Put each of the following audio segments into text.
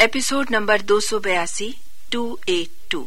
Episode number दो सौ बयासी two eight two.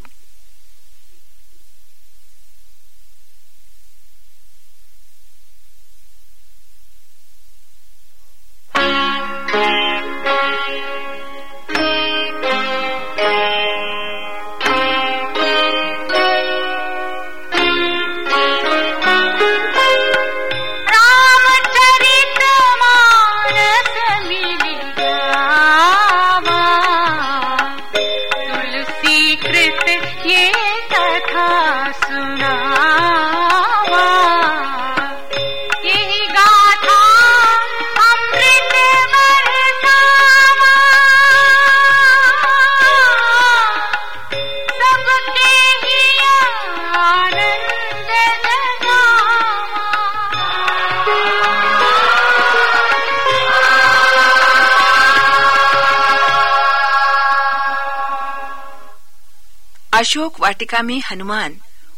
Ashok Vatika में हनुमान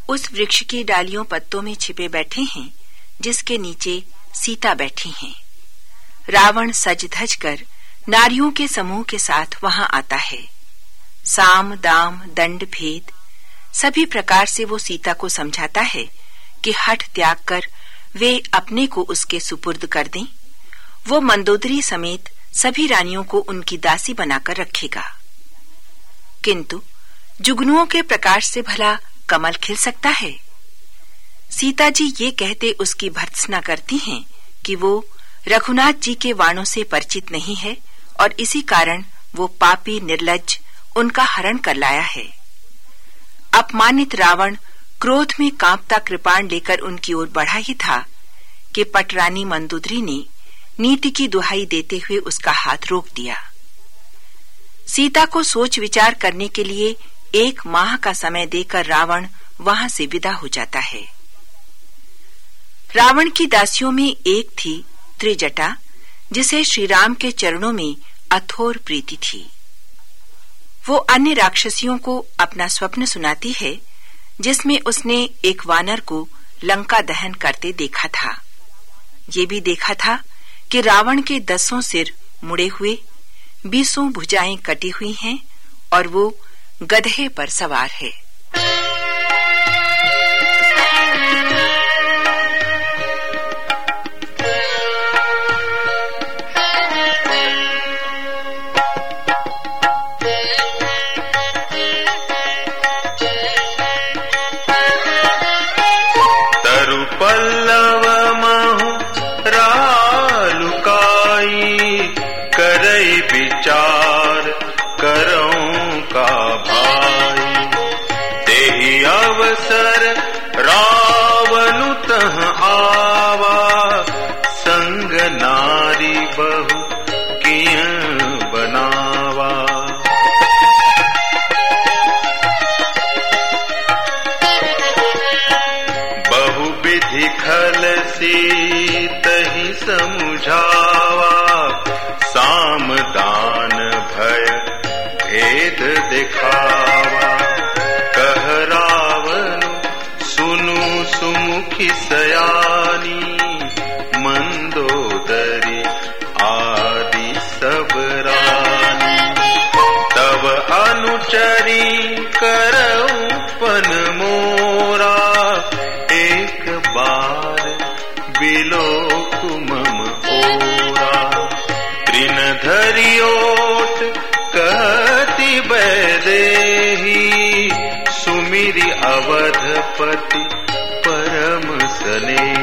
उस वृक्ष की डालियों पत्तों में छिपे बैठे हैं, जिसके नीचे सीता बैठी हैं। रावण सज धज कर नारियों के समूह के साथ वहाँ आता है। साम, दाम, दंड, भेद, सभी प्रकार से वो सीता को समझाता है कि हठ त्याग कर वे अपने को उसके सुपुर्द कर दें। वो मंदोदरी समेत सभी रानियों को उनकी दासी बनाकर रखेगा। किंतु जुगनुओं के प्रकाश से भला कमल खिल सकता है। सीता जी ये कहते उसकी भर्त्सना करती हैं कि वो रघुनाथ जी के वाणों से परिचित नहीं है और इसी कारण वो पापी, निर्लज, उनका हरण कर लाया है। अपमानित रावण क्रोध में कांपता कृपाण लेकर उनकी ओर बढ़ा ही था कि पटरानी मंदुदरी ने नीति की दुहाई देते हुए उसका हाथ रोक दिया। सीता को सोच विचार करने के लिए एक माह का समय देकर रावण वहाँ से विदा हो जाता है। रावण की दासियों में एक थी त्रिजटा, जिसे श्री राम के चरणों में अथोर प्रीति थी। वो अन्य राक्षसियों को अपना स्वप्न सुनाती है, जिसमें उसने एक वानर को लंका दहन करते देखा था। ये भी देखा था कि रावण के दसों सिर मुड़े हुए, बीसों भुजाएँ कटी हुई हैं और वो गधे पर सवार है। अवधपति परम सोने।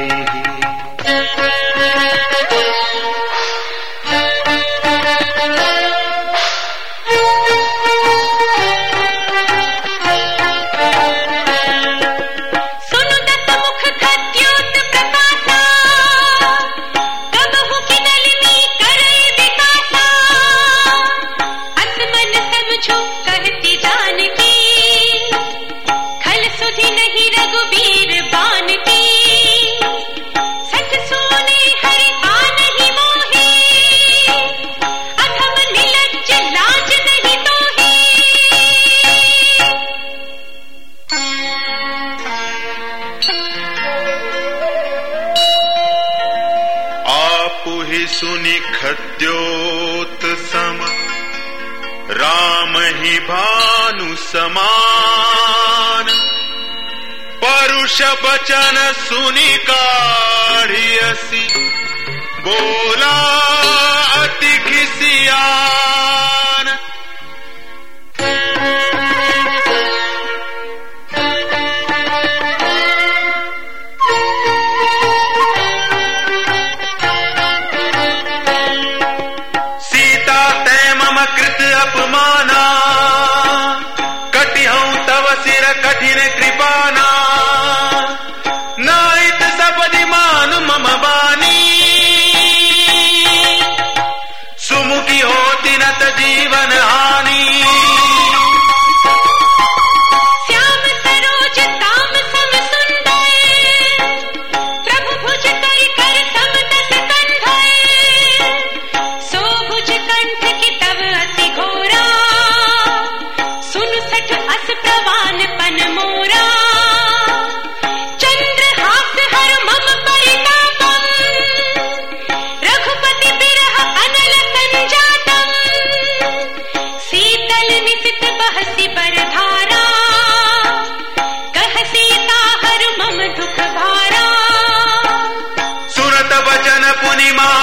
ही भानु समान। परुष बचन सुनी काढ़ियसी। बोला ইমান